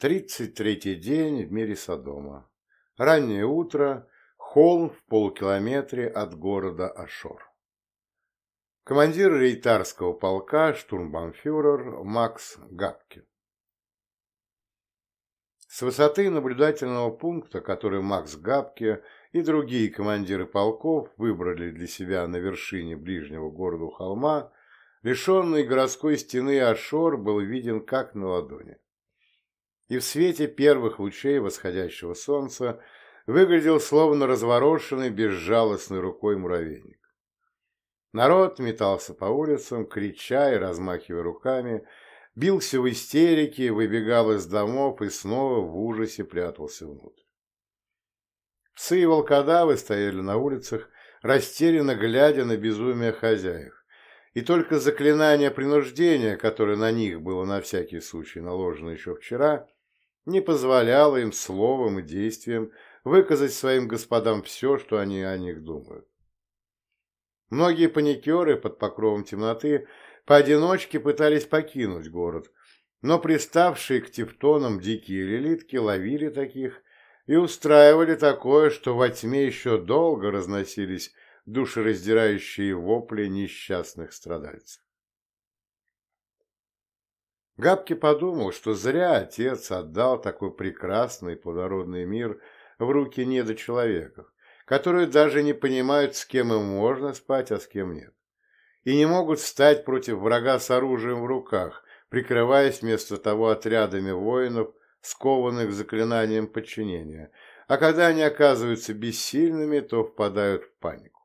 Тридцать третий день в мире Содома. Раннее утро, холм в полукилометре от города Ашор. Командир рейтарского полка, штурмбанфюрер Макс Гапкин. С высоты наблюдательного пункта, который Макс Гапке и другие командиры полков выбрали для себя на вершине ближнего города холма, лишенный городской стены Ашор был виден как на ладони и в свете первых лучей восходящего солнца выглядел словно разворошенный безжалостной рукой муравейник. Народ метался по улицам, крича и размахивая руками, бился в истерике, выбегал из домов и снова в ужасе прятался внутрь. Псы и волкодавы стояли на улицах, растерянно глядя на безумие хозяев, и только заклинание принуждения, которое на них было на всякий случай наложено еще вчера, не позволяло им словом и действием выказать своим господам все, что они о них думают. Многие паникеры под покровом темноты поодиночке пытались покинуть город, но приставшие к тевтонам дикие лилитки ловили таких и устраивали такое, что во тьме еще долго разносились душераздирающие вопли несчастных страдальцев. Габки подумал, что зря отец отдал такой прекрасный плодородный мир в руки недочеловеков, которые даже не понимают, с кем им можно спать, а с кем нет, и не могут встать против врага с оружием в руках, прикрываясь вместо того отрядами воинов, скованных заклинанием подчинения, а когда они оказываются бессильными, то впадают в панику.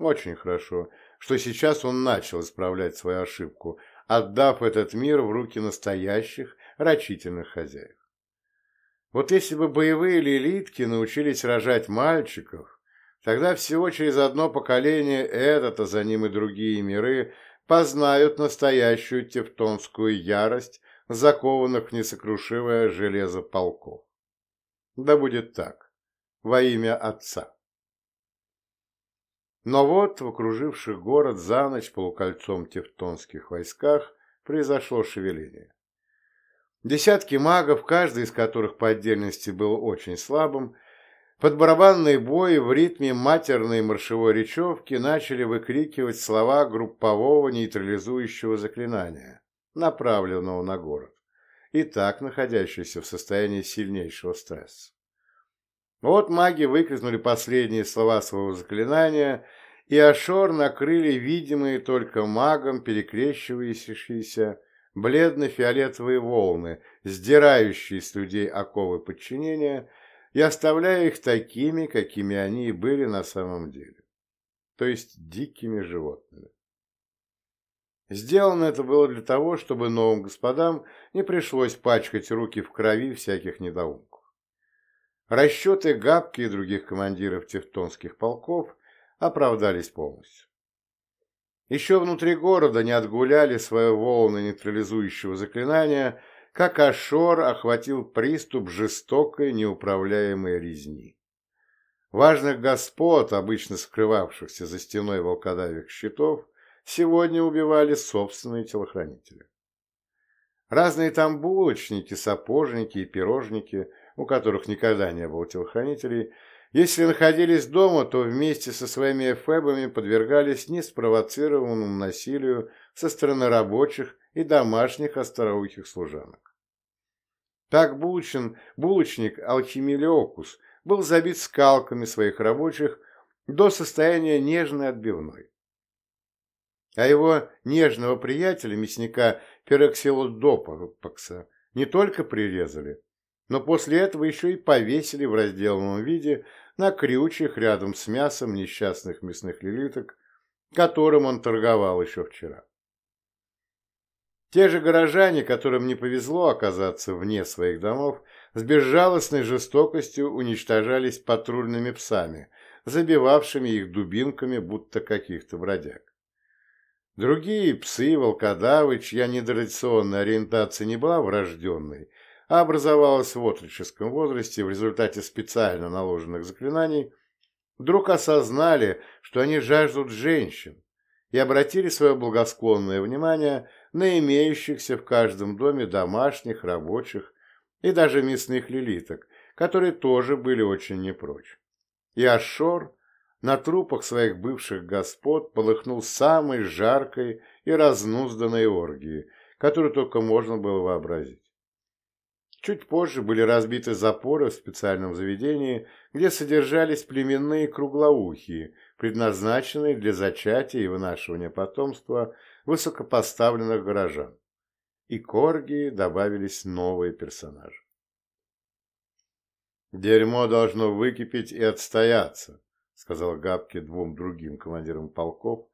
Очень хорошо, что сейчас он начал исправлять свою ошибку – отдав этот мир в руки настоящих рачительных хозяев. Вот если бы боевые лилитки научились рожать мальчиков, тогда всего через одно поколение этот, а за ним и другие миры познают настоящую тевтонскую ярость, закованных в несокрушимое железо полков. Да будет так, во имя Отца. Но вот в окруживших город за ночь полукольцом тевтонских войсках произошло шевеление. Десятки магов, каждый из которых по отдельности был очень слабым, под барабанные бои в ритме матерной маршевой речевки начали выкрикивать слова группового нейтрализующего заклинания, направленного на город, и так находящийся в состоянии сильнейшего стресса. Вот маги выкрикнули последние слова своего заклинания, и Ашор накрыли видимые только магом перекрещивающиеся бледно-фиолетовые волны, сдирающие с людей оковы подчинения и оставляя их такими, какими они и были на самом деле, то есть дикими животными. Сделано это было для того, чтобы новым господам не пришлось пачкать руки в крови всяких недоумков. Расчеты Габки и других командиров тевтонских полков оправдались полностью. Еще внутри города не отгуляли свои волны нейтрализующего заклинания, как Ашор охватил приступ жестокой неуправляемой резни. Важных господ, обычно скрывавшихся за стеной волкодавих щитов, сегодня убивали собственные телохранители. Разные там булочники, сапожники и пирожники – у которых никогда не было телохранителей, если находились дома, то вместе со своими эфебами подвергались неспровоцированному насилию со стороны рабочих и домашних остроухих служанок. Так булочен, булочник Алхимилиокус был забит скалками своих рабочих до состояния нежной отбивной. А его нежного приятеля, мясника Пероксилодопакса, не только прирезали, но после этого еще и повесили в разделанном виде на крючьях рядом с мясом несчастных мясных лилиток, которым он торговал еще вчера. Те же горожане, которым не повезло оказаться вне своих домов, с безжалостной жестокостью уничтожались патрульными псами, забивавшими их дубинками, будто каких-то бродяг. Другие псы, волкодавы, чья нетрадиционная ориентация не была врожденной, образовалась в отроческом возрасте в результате специально наложенных заклинаний, вдруг осознали, что они жаждут женщин, и обратили свое благосклонное внимание на имеющихся в каждом доме домашних, рабочих, и даже мясных лилиток, которые тоже были очень не прочь. И Ашор на трупах своих бывших господ полыхнул самой жаркой и разнузданной оргией, которую только можно было вообразить. Чуть позже были разбиты запоры в специальном заведении, где содержались племенные круглоухие, предназначенные для зачатия и вынашивания потомства высокопоставленных горожан. И к оргии добавились новые персонажи. «Дерьмо должно выкипеть и отстояться», — сказал Габке двум другим командирам полков,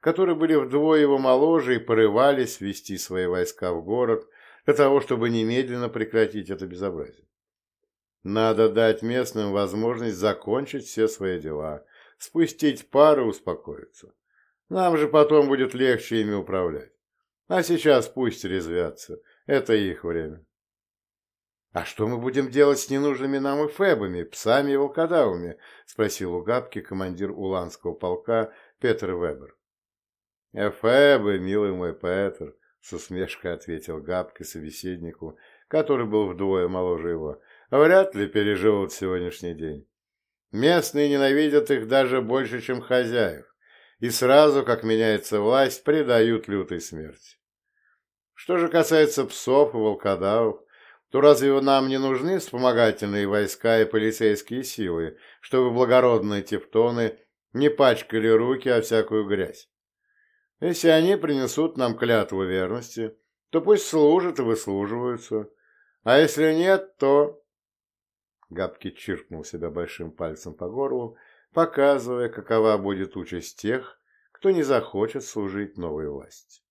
которые были вдвое его моложе и порывались вести свои войска в город для того, чтобы немедленно прекратить это безобразие. Надо дать местным возможность закончить все свои дела, спустить пар и успокоиться. Нам же потом будет легче ими управлять. А сейчас пусть резвятся. Это их время. «А что мы будем делать с ненужными нам эфебами, псами и волкодавами?» — спросил у Габки командир Уланского полка Петр Вебер. «Эфебы, милый мой Петр», — с усмешкой ответил Габка собеседнику, который был вдвое моложе его, — «вряд ли переживут сегодняшний день. Местные ненавидят их даже больше, чем хозяев, и сразу, как меняется власть, предают лютой смерти. Что же касается псов и волкодавов, то разве нам не нужны вспомогательные войска и полицейские силы, чтобы благородные тевтоны не пачкали руки о всякую грязь? Если они принесут нам клятву верности, то пусть служат и выслуживаются, а если нет, то...» Габки чиркнул себя большим пальцем по горлу, показывая, какова будет участь тех, кто не захочет служить новой власти.